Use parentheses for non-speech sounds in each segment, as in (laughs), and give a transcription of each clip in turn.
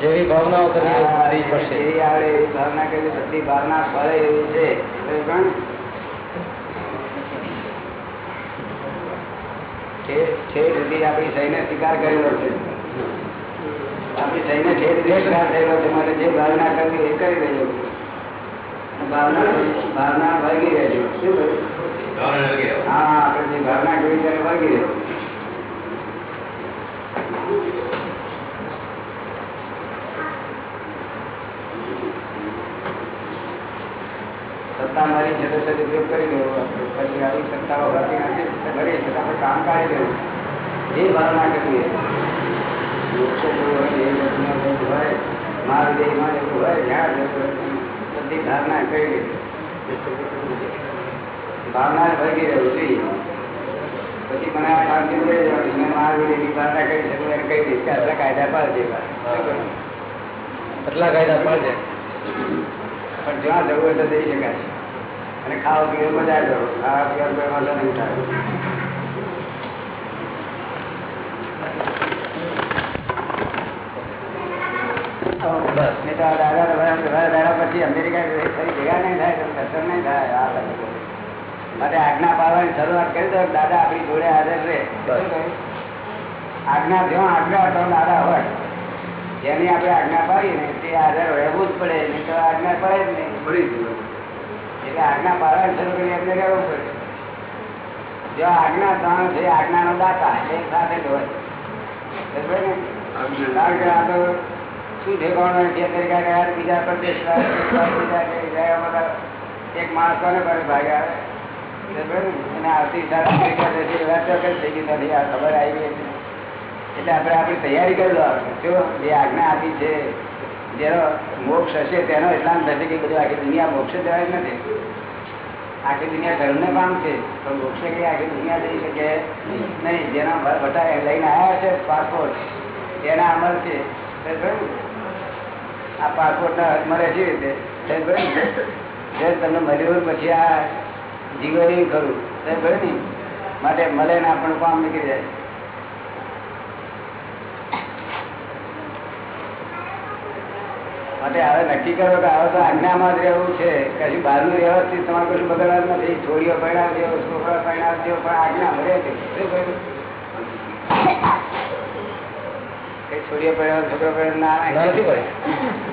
જેવી ભાવનાઓ કરવી એ બધી પડશે જેવી આવડે એવી ભાવના કરવી બધી ભાવના ફળે એવી છે. બરાબર? ઠેર ઠેર સુધી આપણી સહીને સ્વીકાર કરેલો છે. આપણી સહીને ઠેર સુધી સ્વીકાર થયેલો છે. માટે જે ભાવના કરવી એ કરી દેજો. ભાવના ભાવના વળગી રહેજો. શું કહ્યું? હા આપણે જે ભાવના કરી ત્યારે વળગી રહેજો. સત્તા મારી છે તો સદુપયોગ કરી લેવો. આપણે. પછી આવી સત્તાઓ હોતી નથી તો કરીએ છીએ તો આપણે કામ કાઢી લેવું. જે ભાવના કરીએ મોક્ષ જોવું હોય એ બધું બધું હોય મહાવિદેયમાં જવું હોય જ્યાં જવું હોય. બધી ધારણા કરી ભાવના ભરગી રહેવું જોઈએ. પછી મને આ શાંતિ મળી જવાની મેં મહાવિદેયની ભાવના કરી તો એને કહી દઈશ કે આટલા કાયદા પાડજે કાયદા પણ જ્યાં જવું હોય તો જઈ શકાય. અને ખાવા પીવા મજા જવું ખાવા પીવા કોઈ વાંધો નહીં થાય બસ નહીં તો આ દાદા તો વરા- વરા દાડા પછી અમેરિકા ફરી ભેગા નહીં થાય તો દર્શન નહીં થાય આ બધું. માટે આજ્ઞા પાડવાની શરૂઆત કરી દો દાદા આપણી જોડે હાજર રહે? આજ્ઞા જો આજ્ઞા તો દાદા હોય. જેની આપણે આજ્ઞા પાડીએ ને તે હાજર રહેવું જ પડે નહીં તો આજ્ઞા પડે જ નહીં. એટલે આજ્ઞા પાડવાની શરૂ કરી એમને રહેવું પડે. જો આજ્ઞા ત્રણ છે આજ્ઞાનો દાતા એક સાથે જ હોય. ને? કારણ કે આ તો શું ઠેકાણું જે અમેરિકા ગયા બીજા પ્રદેશ કે એક માણસો ને કોને ભાગે આવે. બરાબર ને? અને આવતી થઈ ગઈ નથી આ ખબર આવી એટલે આપણે આપણી તૈયારી કરી દો જો જે આજ્ઞા આપી છે, જેનો મોક્ષ હશે, તેનો એટલા થશે કે બધું આખી દુનિયા મોક્ષ જવાય નથી. આખી દુનિયા ધર્મને પામશે પણ મોક્ષે કઈ આખી દુનિયા જઈ શકે નહીં. જેના બધા લઈને આવ્યા છે, પાસપોર્ટ, તેના અમલ છે? આ પાસપોર્ટ ના હાથમાં રહે છે રીતે તમને મળ્યું પછી આ જીવન ખરું. સમજાયું ને? માટે મળે ને આપણું કામ નીકળી જાય. માટે હવે નક્કી કરો કે હવે તો આજ્ઞામાં જ રહેવું છે. કશું બહારનું વ્યવસ્થિત તમારે કશું બગડવાનું નથી. છોડીઓ પરિણામ દેવો છોકરા પરિણામ દેવો પણ આજ્ઞા મળે છે. છોડીઓ પરિણામ છોકરો પરિણામ ના ના નથી પડે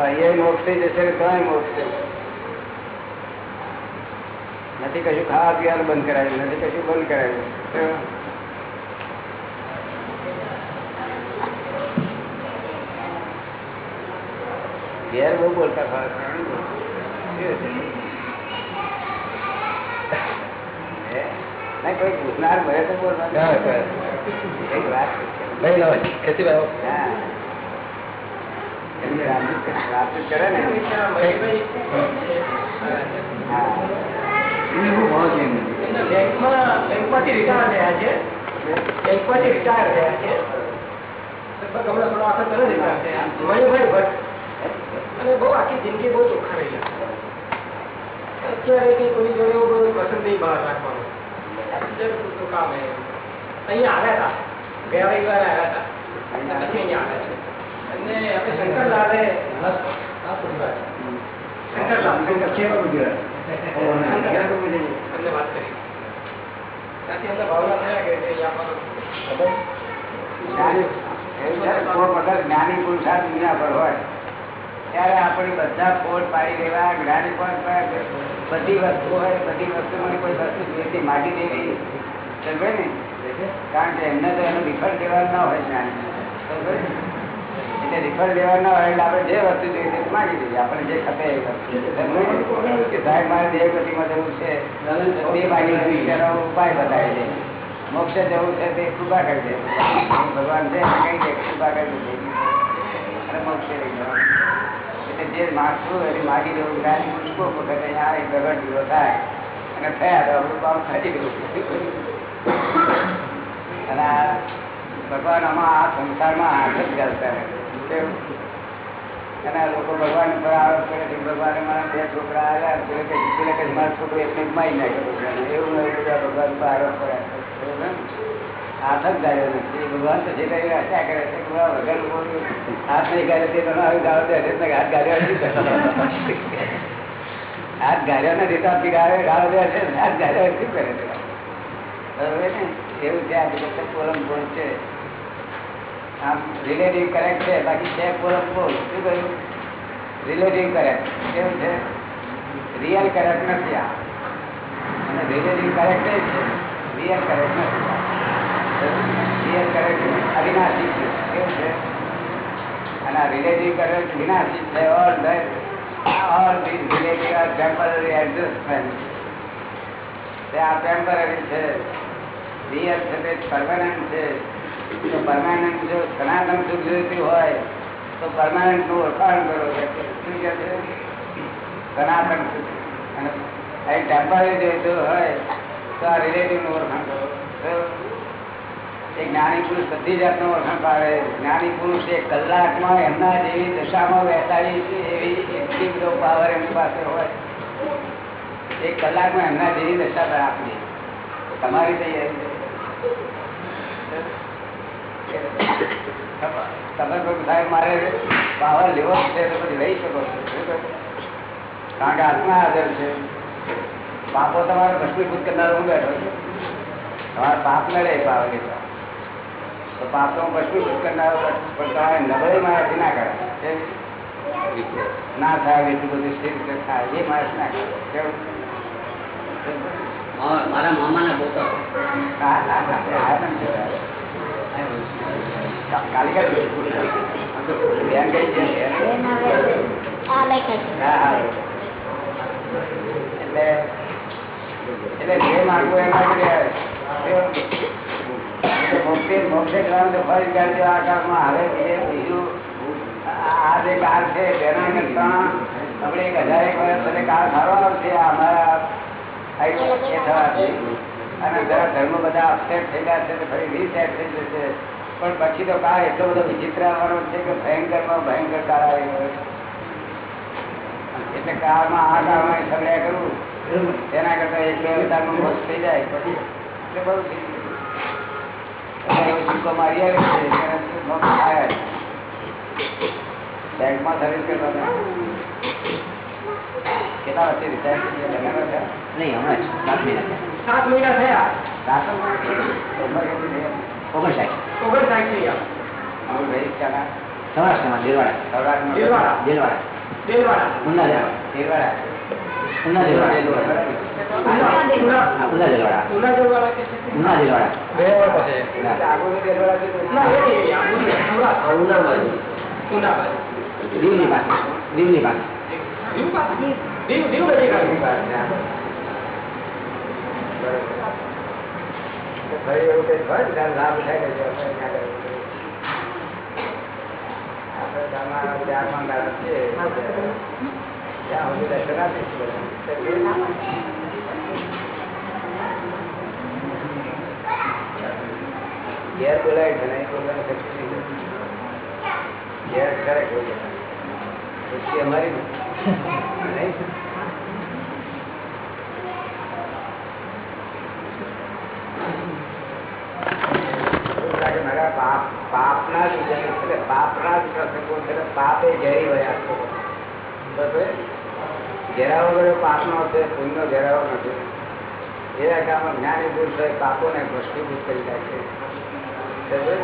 અહીંયા મોક્ષ થઈ જશે ને તોય મોક્ષ છે. નથી કશું ખાવા પીવાનું બંધ કરાવ્યું નથી કશું બંધ કરાવ્યું ઘેર બહુ બોલતા ખાવા કોઈ પૂછનાર મળે તો બોલવા વાત લઈ લો. અને બહુ આખી જિંદગી બહુ ચોખ્ખા અત્યારે કઈ કોઈ જોડે એવું પસંદ નહીં બહાર રાખવાનું પૂરતું કામ અહીંયા આવ્યા હતા ગયા રવિવારે આવ્યા હતા પછી અહીંયા આવ્યા છે. શંકરલાલે શંકરલાલ શંકર કેવું ગુજરાત? અમને વાત કરી. ત્યાંથી અમને ભાવના થયા કે જ્ઞાની પુરુષાર્થ દુનિયા પર હોય ત્યારે આપણે બધા ફોટ પાડી દેવા જ્ઞાની પણ બધી વસ્તુ હોય બધી વસ્તુમાં કોઈ વસ્તુ જોઈતી માગી દેવી સમજે ને? કારણ કે એમને તો એનો રિફંડ દેવાનું ના હોય જ્ઞાની સમજે? એટલે રિફંડ લેવાના હોય એટલે આપણે જે વસ્તુ જોઈએ તે માગી દઈએ આપણે જે ખપે એ વસ્તુ? કે સાહેબ, મારે દેવગતિમાં જવું છે. એ માગી લઈ તેનો ઉપાય બતાવી દે. મોક્ષ જવું છે તે કૃપા કરી દે. ભગવાન છે કહી દે કૃપા કરી દે. અને મોક્ષે લઈ જવાનું. એટલે જે માગશું એની માગી દેવું. જ્ઞાની પુરુષ વખતે આ એક પ્રગટ દીવો થાય અને થયા તો આપણું કામ થઈ ગયું. અને ભગવાન આમાં આ સંસારમાં હાથ જ રહે. કેવું હાથ નહીં ગાળ્યો તે ગાળો હાથ ગાળ્યો હાથ ગાળ્યો નથી તો આપણી ગાળે ગાળો દે છે હાથ ગાર્યો શું કરે છે? બરોબર ને? એવું છે આ પોલમ પોલ છે. આમ રિલેટિવ કરેક્ટ છે, બાકી છે પોલ શું કહ્યું? રિલેટિવ કરેક્ટ કેવું છે? રિયલ કરેક્ટ નથી આ. અને રિલેટિવ કરેક્ટ છે રિયલ કરેક્ટ નથી રિયલ કરેક્ટ અવિનાશી છે. કેવું છે? અને આ રિલેટિવ કરેક્ટ વિનાશી છે all all this relative are temporary adjustment તે આ ટેમ્પરરી છે. રિયલ છે, તે પરમાનન્ટ છે. તો પરમાનન્ટ જો સનાતન સુખ જોઈતું હોય, તો પરમાનન્ટનું ઓળખાણ કરો. સનાતન સુખ અને ટેમ્પરરી જોઈતું હોય, તો આ રિલેટિવનું ઓળખાણ કરો. એક જ્ઞાની પુરુષ બધી જાતનું ઓળખાણ પાડે જ્ઞાની પુરુષ એક કલાકમાં એમના જેવી દશામાં બેસાડી એવી એટલી બધો પાવર એમની પાસે હોય. એક કલાકમાં એમના જેવી દશા આપી તમારી તૈયારી તમે કોઈ સાહેબ મારે પાવર લેવો છે તો પછી લઈ શકો છો કારણ કે આત્મા હાજર છે પાપો તમારે ભસ્મીભૂત કરનારો હું બેઠો છું તમારે પાપ લડે પાવર લેતો તો પાપ તો ભસ્મીભૂત કરનાર પણ તમારે નબળે મારાથી ના કરે? ના થાય એટલું બધું સ્થિર થાય એ માણસ ના કરે કેવું મારા ના પોતા આ. એટલે જે માગવું એમાં જ રહે. એટલે મોક્ષે મોક્ષે જવાનું તો ફરી કાઢજો આ કાળમાં આવે બીજે બીજું આ આ જે કાળ છે તેના કરતા આપણે એક હજાર એક વર્ષ પછી કાળ સારો આવશે અમારા અને જરા ધર્મ બધા અપસેટ થઈ ગયા છે ફરી રીસેટ થઈ જશે પણ પછી તો કાળ એટલો બધો વિચિત્ર આવવાનો છે કે ભયંકરમાં ભયંકર કાળ આવી ગયો. એટલે કાળમાં આ કાળમાં સગડ્યા કરવું તેના કરતા એક બે અવતારમાં મોક્ષ થઈ જાય પછી. એટલે બહુ સિક્કો મારી આવે છે. બેંકમાં સર્વિસ કરતા હતા. કેટલા વર્ષે રિટાયર નહીં હમણાં સાત મહિના થયા. સાત મહિના થયા? સાતો ઉંમર કેટલી થઈ? ઓગણસાઠ ઓગણસાઠ થઈ ગયા અમારું ભાઈ ક્યાંના? સૌરાષ્ટ્રમાં દેલવાડા સૌરાષ્ટ્રમાં? દેલવાડા. દેલવાડા દેલવાડા ઉના દેલવાડા દેલવાડા. ઉના દેલવાડા ઉના ઉના હા, ઉના દેલવાડા ઉના દેલવાડા કે છે તે? ઉના દેલવાડા બે વાર પાસે એટલે આગળનું દેલવાડા કીધું. ના એ નહીં, આ ઉના, સૌરાષ્ટ્ર. ઉના બાજુ ઉના બાજુ. દીવની પાસે દીવની પાસે દીવ પાસે? દીવ દીવ નજીક આવ્યું. તો ફરી એવું કઈ હોય ને લાભ ઉઠાઈ લેજો. આપણે ગામમાં ચાર પાંચ છે. ત્યાં સુધી દર્શન. ઘેર બોલાય છે નહીં બોલવાની શક્તિ નહીં ઘેર ખરેખર. અમારી નહીં? એવું લાગે મારા પાપ પાપના જ ઉદય છે પાપના જ પ્રસંગો છે એટલે પાપ એ ઝેરી હોય આખો બરોબર? ઘેરાવો વગર પાપનો છે પુણ્યનો ઘેરાવો નથી એવા કામ જ્ઞાની પુરુષ હોય પાપોને ભસ્મીભૂત કરી નાખે બરોબર?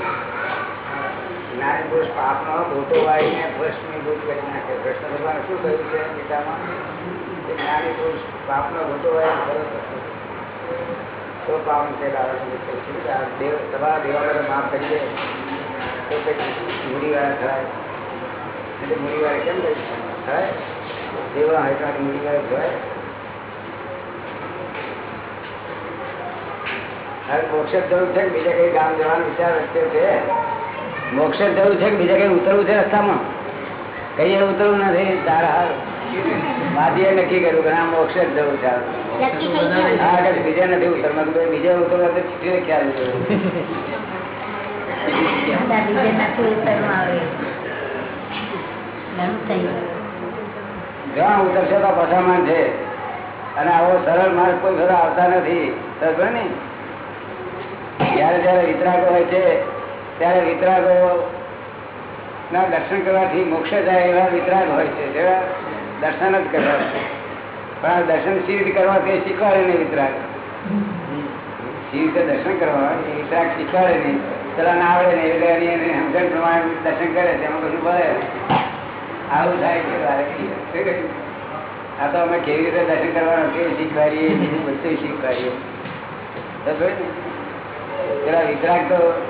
જ્ઞાની પુરુષ પાપનો ગોટો વાળીને ભસ્મીભૂત કરી નાખે કૃષ્ણ ભગવાન શું કહ્યું છે ગીતામાં કે જ્ઞાની પુરુષ પાપનો ગોટો વાળીને સરસ થશે. તો પાવન છે દેવ તમારા દેવાળાને માફ કરી દે તો મૂડીવાળા થાય. એટલે મૂડીવાળા કેમ કહી થાય? દેવા હરકાની મૂડીવાળા થાય હવે મોક્ષ જરૂર છે બીજા કઈ ગામ જવાનો વિચાર વચ્ચે છે. મોક્ષ જ છે બીજા કઈ ઉતરવું છે રસ્તામાં? કઈ ઉતરવું નથી તારા હાલ. માધીએ નક્કી કર્યું કે ના મોક્ષ જ જરૂર છે બીજે નથી ઉતરવા બીજા ઉતરવા તો ખ્યાલ ઘણું ઉતરશે તો પછામણ છે. અને આવો સરળ માર્ગ કોઈ ઘરે આવતા નથી. સમજો ને? જયારે જયારે વિતરાગો હોય છે, ત્યારે વિતરાગો ના દર્શન કરવાથી મોક્ષ જાય એવા વિતરાગ હોય છે. જેવા દર્શન જ કરવા પણ આ દર્શન સી રીતે કરવા તે શીખવાડે નહીં વિતરાગ. સી દર્શન કરવા એ વિતરાગ શીખવાડે નહીં. પેલા ના આવડે ને એટલે એની એની પ્રમાણે દર્શન કરે તેમાં બધું ભરે આવું થાય છે આ તો અમે કેવી રીતે દર્શન કરવાનું કે શીખવાડીએ બીજું બધું શીખવાડીએ? પેલા વિતરાગ તો,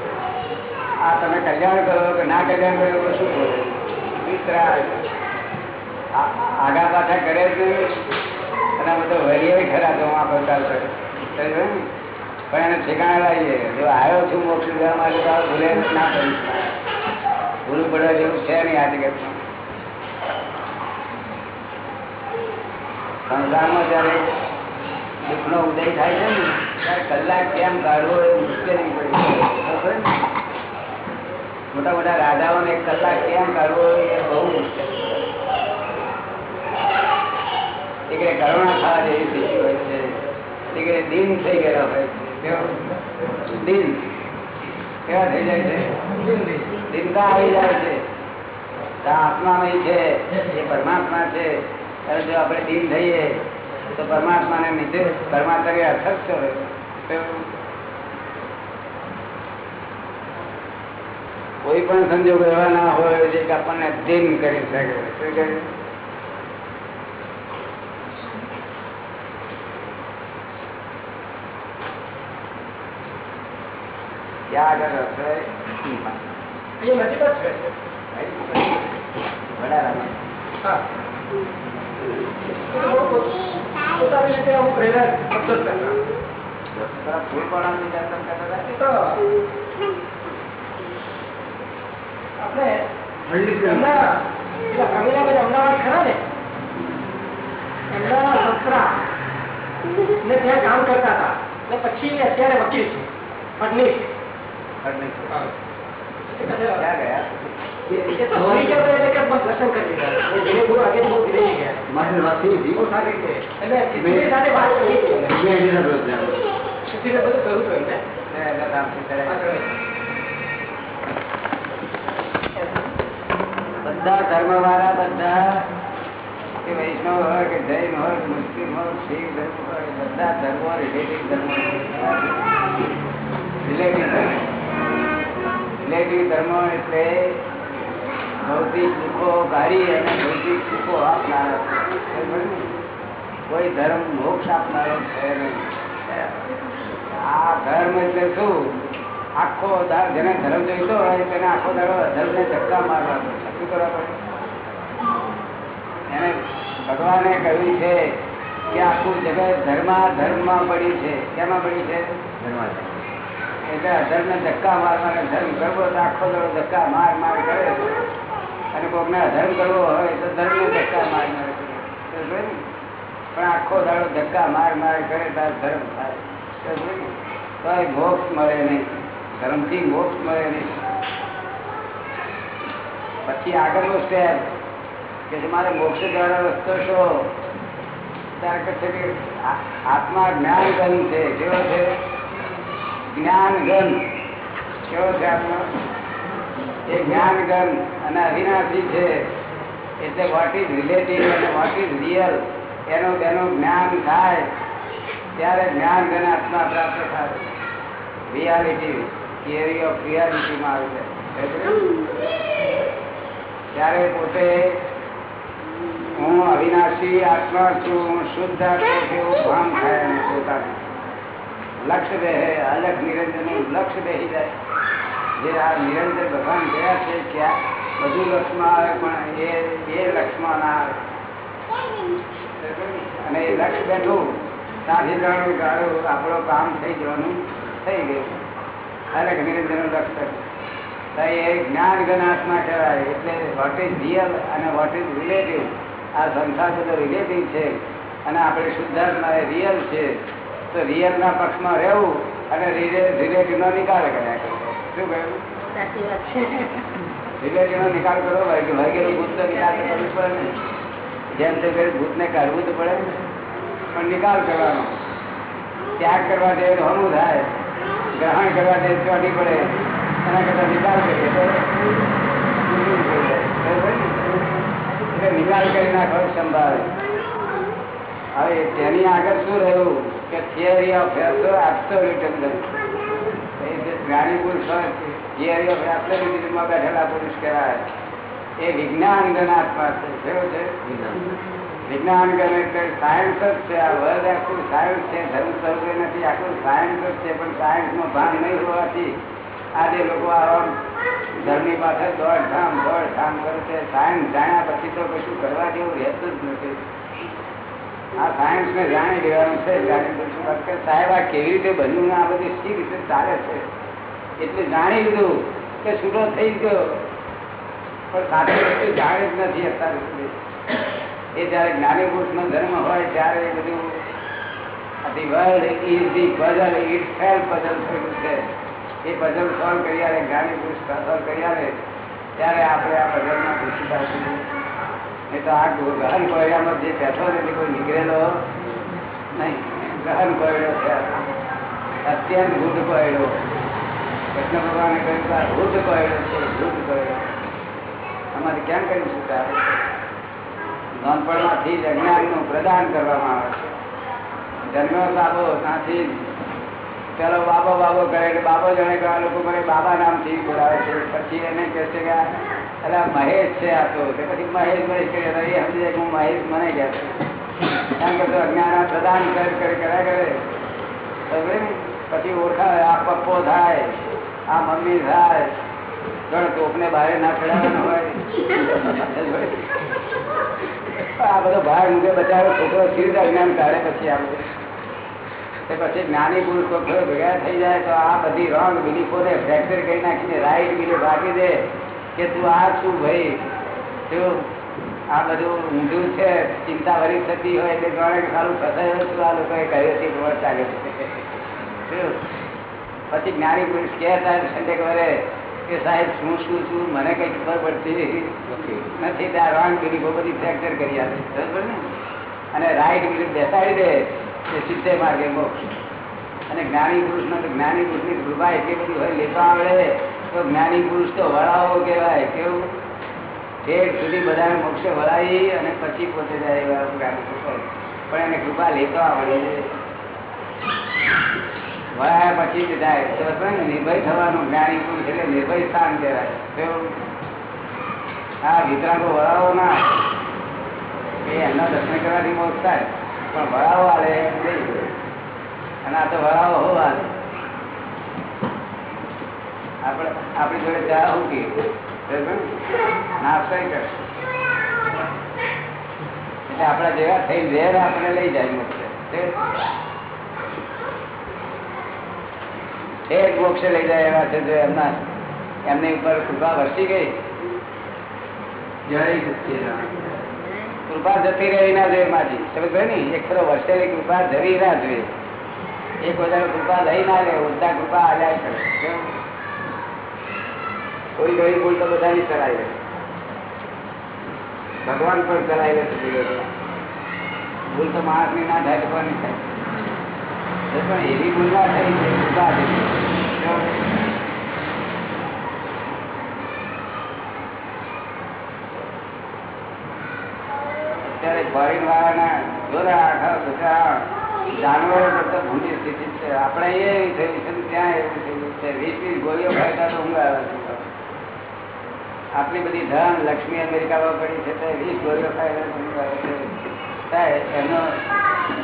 આ તમે કલ્યાણ કરો કે ના કલ્યાણ કરો તો શું બોલે? વિતરાગ. આગા પાછા કરે જ નહીં. અને બધો વરીએ ખરા તો આ પ્રકાર કરે. ને? પણ એને ઠેકાણે લાવીએ. જો આવ્યો છું મોક્ષ લેવા માટે તો ભૂલે ના કરીશ ભૂલું પડવા જેવું છે નહીં આ જગતમાં. સંસારમાં જયારે દુઃખનો ઉદય થાય છે ને, ત્યારે કલાક કેમ કાઢવો એ મુશ્કેલી પડી. મોટા મોટા રાજાઓને એક કલાક કેમ કાઢવો એ બહુ મુશ્કેલ એકડે કરુણા થવા જેવી સ્થિતિ હોય છે. એકડે દિન થઈ ગયેલા હોય છે. થઈ જાય છે? એ પરમાત્મા છે. અને જો આપણે દિન થઈએ તો પરમાત્માને નીચે પરમાત્મા અર્થક કરે કોઈ પણ સંજોગ એવા ના હોય, જે આપણને દિન કરી શકે. શું કહે? ક્યાં આગળ હશે અહીંયા નજીક જ છે ને એમના સસરા ને ત્યાં કામ કરતા હતા ને પછી અત્યારે વકીલ છે ફડનીસ ફડનવીસ. એ કદાચ- ક્યાં ગયા એ તો હોઈ ગયા હતા એટલે કે બસ દર્શન કરી લીધા એ ધીરે બહુ આગળ બહુ ધીરે ગયા બહુ સારી રીતે એટલે ચિત્રી સાથે વાત કરી હતી. ચિત્રીને બધું કહ્યું હતું એમને ને એના નામથી ચડાય. આગળ. બધા ધર્મ વાળા બધા કે વૈષ્ણવ હોય કે જૈન હોય કે મુસ્લિમ હોય શીખ ધર્મ હોય બધા ધર્મો રિલેટિવ ધર્મો રિલેટિવ ધર્મ એટલે ભૌતિક સુખો ગાડી અને ભૌતિક સુખો આપનારા? કોઈ ધર્મ મોક્ષ આપનારો આ ધર્મ એટલે શું? આખો દાર જેને ધર્મ જોઈતો હોય તેને આખો દાડો અધર્મને ધક્કા મારવા પડે શું કરવા પડે? એને ભગવાને કહ્યું છે કે આખું જગત ધર્મા ધર્મમાં પડી છે. કેમાં પડી છે? એટલે અધર્મને ધક્કા મારવાને ધર્મ કરવો તો આખો દાડો ધક્કા માર માર કરે અને કોકને અધર્મ કરવો હોય તો ધર્મને ધક્કા માર માર કરે. પણ આખો દાડો ધક્કા માર માર કરે તાર ધર્મ થાય. તો ને? મોક્ષ મળે નહીં. ધર્મથી મોક્ષ મળે નહીં. પછી આગળનો સ્ટેપ કે તમારે મારે મોક્ષ દ્વારા રસ્તો શો? ત્યારે કે આત્મા જ્ઞાન ગન છે. કેવો છે? જ્ઞાન ગન કેવો છે આપનો? એ જ્ઞાન અને અવિનાશી છે. એટલે વોટ ઇઝ રિલેટિવ અને વોટ ઇઝ રિયલ એનું તેનું જ્ઞાન થાય ત્યારે જ્ઞાન ગન આત્મા પ્રાપ્ત થાય. રિયાલિટી થિયરી ઓફ રિયાલિટીમાં આવે છે. ત્યારે પોતે હું અવિનાશી આત્મા છું, હું શુદ્ધ આત્મા છું ભાન થાય પોતાને. લક્ષ્ય બે અલગ નિરંજન લક્ષ્ય બેસી જાય. જે આ નિરંજન ભગવાન ગયા છે ક્યાં બધું લક્ષ્યમાં આવે, પણ એ એ લક્ષ્યમાં ના આવે. અને એ લક્ષ્ય બેઠું ત્યાંથી જાણું ગાળું આપણું કામ થઈ જવાનું થઈ ગયું. અલગ નિરંજન લક્ષ્ય તો એ જ્ઞાન ગણાત્મા કહેવાય, એટલે વોટ ઇઝ રિયલ અને વોટ ઇઝ રિલેટિવ આ સંસાર બધો રિલેટિવ છે, અને આપણે શુદ્ધાત્મા રિયલ છે. તો રિયલ ના પક્ષમાં રહેવું અને રિલેટિવ નો નિકાલ કર્યા શું કહ્યું? રિલેટિવ નો નિકાલ કરો કે ભૂત નો નિકાલ કરવું પડે ને. જેમ તે ભૂતને કાઢવું તો પડે પણ નિકાલ કરવાનો. ત્યાગ કરવા દે હમું થાય. ગ્રહણ કરવા દે ચોટી પડે. એના કરતા નિકાલ કરીએ તો નિકાલ કરી નાખો સંભાળે. હવે તેની આગળ શું રહ્યું? કે થિયરી ઓફ એબ્સોલ્યુટિઝમ એ જે જ્ઞાની પુરુષ હોય થિયરી ઓફ એબ્સોલ્યુટિઝમમાં બેઠેલા પુરુષ કહેવાય. એ વિજ્ઞાન ગણાત્મા છે. કેવું છે? વિજ્ઞાન ગણ એટલે સાયન્સ જ છે. આ વર્લ્ડ આખું સાયન્સ છે. ધર્મ સ્વરૂપે નથી. આખું સાયન્સ જ છે. પણ સાયન્સમાં નો ભાગ નહીં હોવાથી આજે લોકો આવા ધર્મની પાછળ દોડધામ દોડધામ કરે છે. સાયન્સ જાણ્યા પછી તો કશું કરવા જેવું રહેતું જ નથી. આ સાયન્સ ને જાણી લેવાનું છે કેવી રીતે બન્યું આ રીતે ચાલે છે? એટલે જાણી લીધું કે છૂટો થઈ ગયો. પણ સાથે વસ્તુ જાણી જ નથી અત્યારે એ જયારે જ્ઞાની પુરુષ નો ધર્મ હોય, ત્યારે એ બધું the world is the puzzle, it છે. એ પઝલ સોલ્વ કરી આવે જ્ઞાની સોલ્વ કરી આવે ત્યારે આપણે આ પઝલમાં ઘૂસી પાડશું નહીં તો આ ગહન કોયડામાં જે બેઠો નથી કોઈ નીકળેલો નહીં. ગહન કોયડો છે. અત્યંત ગુઢ કોયડો કૃષ્ણ ભગવાને કહ્યું કે આ છે, વૃદ્ધ કોયડો અમારે કેમ કરીશું ત્યારે નાનપણમાંથી જ અજ્ઞાનનું પ્રદાન કરવામાં આવે છે. જન્મ્યો સાબો, ત્યાંથી ચાલો બાબો બાબો કરે બાબો જણે કે લોકો મને બાબા નામથી બોલાવે છે. પછી એને કહે છે કે આ અલા, મહેશ છે આ તો. તે પછી મહેશ મહેશ કરે તો એ સમજી જાય કે હું મહેશ મને ગયા છે કારણ કે તો અજ્ઞાન આ પ્રદાન કરે કરે કર્યા કરે. સમજે ને? પછી ઓળખાય, આ પપ્પો થાય, આ મમ્મી થાય. ગણ તોપને બહાર ના ચડાવવાનો હોય. આ બધો ભાર મૂકે બચારો છોકરો સીધા જ્ઞાન કાઢે પછી આ બધું તે પછી જ્ઞાની પુરુષ લોકો ભેગા થઈ જાય, તો આ બધી રોંગ બિલીફોને ફ્રેક્ચર કરી નાખીને રાઈટ બિલીફ આપી દે. કે તું આ શું ભાઈ? જો આ બધું ઊંધું છે ચિંતા ભરી થતી હોય એટલે જાણે સારું ફસાયું છું આ લોકોએ કહ્યું છે પ્રવર્ત ચાલે છે. પછી જ્ઞાની પુરુષ કે સાહેબ સંડે વરે કે સાહેબ શું શું છું મને કઈ ખબર પડતી નથી. ત્યાં રોંગ બિલીફો બધી ફ્રેક્ચર કરી આપે. બરાબર ને? અને રાઈટ બિલીફ બેસાડી દે એ સિદ્ધે માર્ગે મોક્ષ. અને જ્ઞાની પુરુષનો તો જ્ઞાની પુરુષની કૃપા એટલી બધી હોય લેતા આવડે. તો જ્ઞાની પુરુષ તો વળાવો કહેવાય, કેવું? ઠેર સુધી બધાને મોક્ષે વળાવી અને પછી પોતે જાય એવા જ્ઞાની પણ એને કૃપા લેતો આવડે. વળાયા પછી જ જાય તો નિર્ભય થવાનું. જ્ઞાની પુરુષ એટલે નિર્ભય સ્થાન કહેવાય. કેવું? આ વિતરાગો વળાવો ના. એ એમના દર્શન કરવાથી મોક્ષ થાય. પણ વળાવો આવે નહીં અને આ તો વળાવો હોવા આપણે જોડે ચા નાસ્તો કરે એટલે આપણા જેવા થઈ વેર આપણે લઈ જાય મોક્ષે. એક મોક્ષે લઈ જાય એવા છે જો એમના એમની ઉપર કૃપા વરસી ગઈ? કૃપા જતી રહી ના જોઈએ માજી. સમજ ને? એક ખરો વર્ષેલી કૃપા જવી ના જોઈએ. એક વધારે કૃપા લઈ ના લે ઉડતા કૃપા આલ્યા કરે? કોઈ ઘડી ભૂલ તો બધાની કરાય ભગવાન પણ કરાય. ભૂલ તો માણસની ના થાય. ભગવાન પણ એવી ભૂલ ના થઈ? અત્યારે ફોરેન વાળાના બધા જાનવરો કરતા ભૂંડી સ્થિતિ આપણે અહીંયા થયું છે ત્યાં એવું થયું છે? વીસ વીસ ગોળીઓ ખાતા તો ઊંઘ આવે છે. આટલી બધી ધન લક્ષ્મી અમેરિકામાં પડી છે, તે વીસ એનો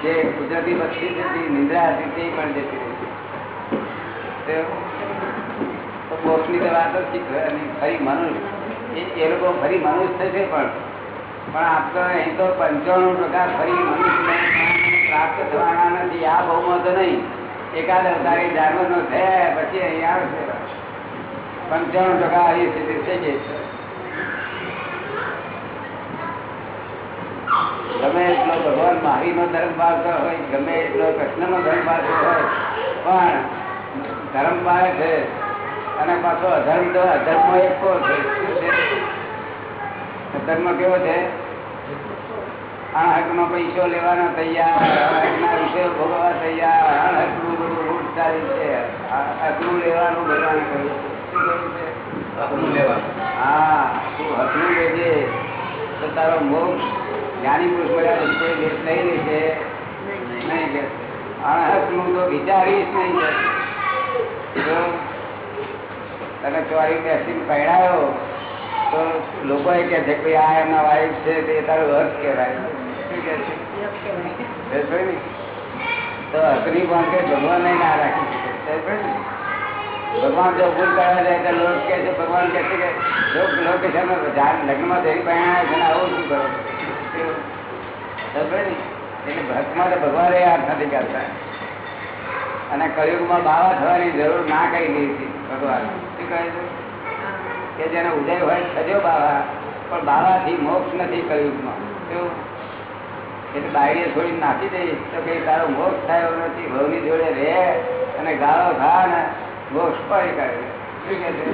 જે કુદરતી બક્ષી છે નિંદ્રા હતી, તે પણ જતી રહી તો મોક્ષની તો વાત જ ફરી મનુષ્ય, એ- લોકો ફરી મનુષ્ય થશે પણ પણ આપતો અહીં તો પંચાણું ટકા ફરી મનુષ્ય પ્રાપ્ત થવાના નથી, આ બહુમાં તો નહીં. એકાદ અવતારી જાનવર નો થયા, પછી અહીં આવશે. પંચાણું ટકા આવી સ્થિતિ થઈ ગઈ છે. ગમે એટલો ભગવાન મહાવીર નો ધર્મ પાળતો હોય ગમે એટલો કૃષ્ણ નો ધર્મ પાળતો હોય પણ ધર્મ પાળે છે. અને પાછો અધર્મ તો અધર્મ એકો છે. શું છે? અધર્મ કેવો છે? અણહક નો પૈસો લેવાનો તૈયાર અણહક ના વિષયો ભોગવવા તૈયાર અણહકનું બધું રૂટ ચાલી છે. હકનું લેવાનું ભગવાને કહ્યું છે. આપણું લેવાનું. હા તું હકનું લેજે. તો તારો મોક્ષ જ્ઞાની પુરુષ બધા કોઈ લેશ નહીં લેશે નહીં લેશે અણહકનું તો વિચારીશ નહીં લે. તને ચોરી બેસીને પહેરાયો તો લોકો એ કે છે કે આ એમના વાઈફ છે તે તારું હક કહેવાય શું છે? તો હકની પાંખે ભગવાન ના રાખી શકે? ભગવાન જો ભૂલ કરવા જાય તો લોક કે છે ભગવાન કે છે કે લોક લોક કે છે લગ્નમાં જઈ પહેણાય છે આવું શું કરો? એટલે ભક્તમાં તો ભગવાન એ હાથ નથી કરતા અને કળિયુગમાં બાવા થવાની જરૂર ના કહી દીધી ભગવાન શું કહે છે કે જેને ઉદય હોય થજો બાવા પણ બાવાથી મોક્ષ નથી કળિયુગમાં એટલે બાયડીએ છોડી નાખી દઈશ તો કઈ તારો મોક્ષ થયો નથી ભવની જોડે રહે અને ગાળો ખા ને મોક્ષ પણ કરે શું કે છે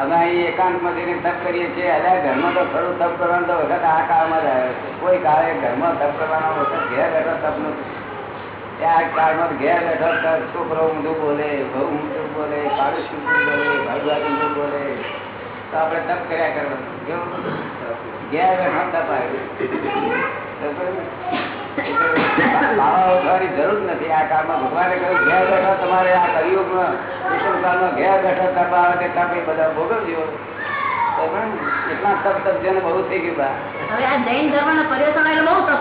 અમે અહીં આ છે કોઈ કાળે ઘરમાં તપ કરવાનો ઘેર બેઠો તપ નથી ત્યાં કાળમાં ઘેર બેઠો તપ છોકરો ઊંધું બોલે બહુ ઊંધું બોલે પાડોશી બોલે ભાઈબાઈ ઊંધું બોલે તો આપણે તપ કર્યા કરવાનું. કેવું? જરૂર નથી. આ કાળમાં ભગવાને કહ્યું ઘેર બેઠા તમારે આ કલિયુગમાં ઘેર બેઠા તપ આવે તે તપ બધા ભોગવજો એટલા તપ તપ જેને બહુ થઈ ગયું બા. હવે આ જૈન ધર્મ ના પર્યટન એટલે બહુ તપ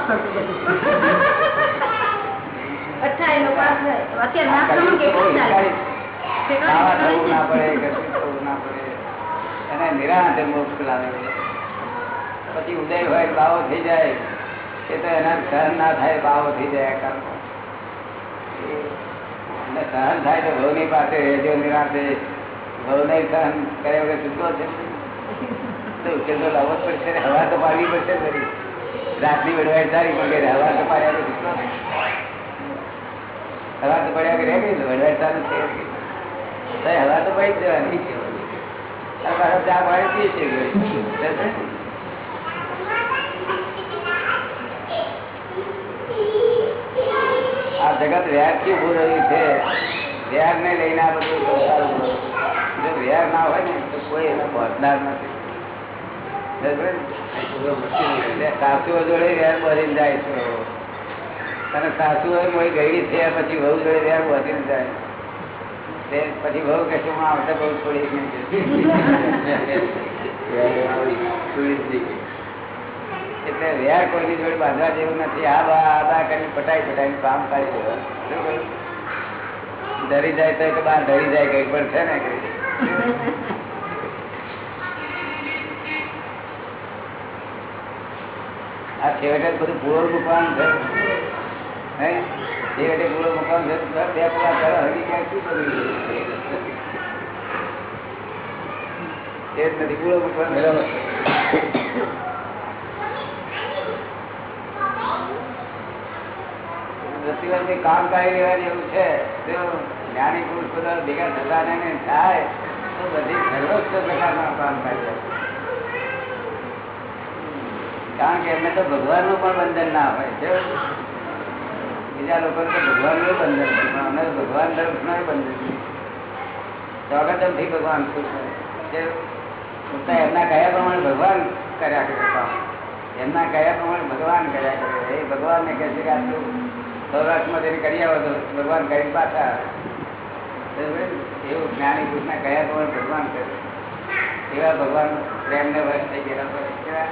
થાય અત્યારે નિરાંતે મોક્ષ લાવે. પછી ઉદય હોય બાવો થઈ જાય. એ તો એના સહન ના થાય, બાવો થઈ જાય અને સહન થાય તો ભવની પાસે રહેજો નિરાંતે ભવને સહન કર્યા વગર છૂટકો છે. તો ઉકેલ તો લાવવો જ પડશે. હવા તો પાડવી પડશે ફરી રાતની વડવાઈ સારી પણ કે હવા તો પાડ્યા વગર છૂટકો હવા તો પડ્યા વગર રહે વડવાઈ સારું છે તો હવા તો પડી જ જવાની ચા પાણી પીએ છીએ ઘડી. આ જગત વ્યારથી ઉભું રહ્યું છે વ્યાર ને લઈને આ બધું સંસાર ઊભો જો વ્યાર ના હોય ને તો કોઈ એને પહોંચનાર નથી. સાસુઓ જોડે વ્યાર બોલીને જાય છે. અને સાસુઓ કોઈ ગઈ છે પછી વહુ જોડે વ્યાર બોલીને જાય. તે પછી વહુ કે છે હું આવતા બહુ છોડી જ નહીં. (laughs) એટલે વ્યાર કોઈની જોડે બાંધવા જેવું નથી. આ બા આ બા કરીને પટાઈ પટાઈ કામ કરી દેવા. શું કહ્યું? ડરી જાય તો કે બા ડરી જાય કઈ પણ છે ને આ છેવટે બધું પૂરો મૂકવાનું છે. હે? છેવટે પૂરો મૂકવાનું છે. બે પૂરા કરો હજી ક્યાં શું કર્યું એ જ નથી. પૂરો મૂકવાનું કઈ કામ કરી લેવાની એવું છે જો જ્ઞાની પુરુષ બધા ભેગા થતા ને થાય, તો બધી સર્વોચ્ચ પ્રકારના કામ કરી કારણ કે એમને તો ભગવાનનું પણ બંધન ના હોય છે બીજા લોકો તો ભગવાનનું બંધન છે, પણ અમે ભગવાન તરફનું બંધન છે સ્વાગતમથી ભગવાન ખુશ એમના કયા પ્રમાણે ભગવાન કર્યા કરે એમના કયા પ્રમાણે ભગવાન કર્યા કરે એ ભગવાનને કહે છે કે આટલું સૌરાષ્ટ્રમાં જઈને કરી આવો તો ભગવાન કરી પાછા. એવું જ્ઞાની પુરુષના કયા પ્રમાણે ભગવાન કરે એવા ભગવાન પ્રેમને વર્ષ થઈ ગયેલા?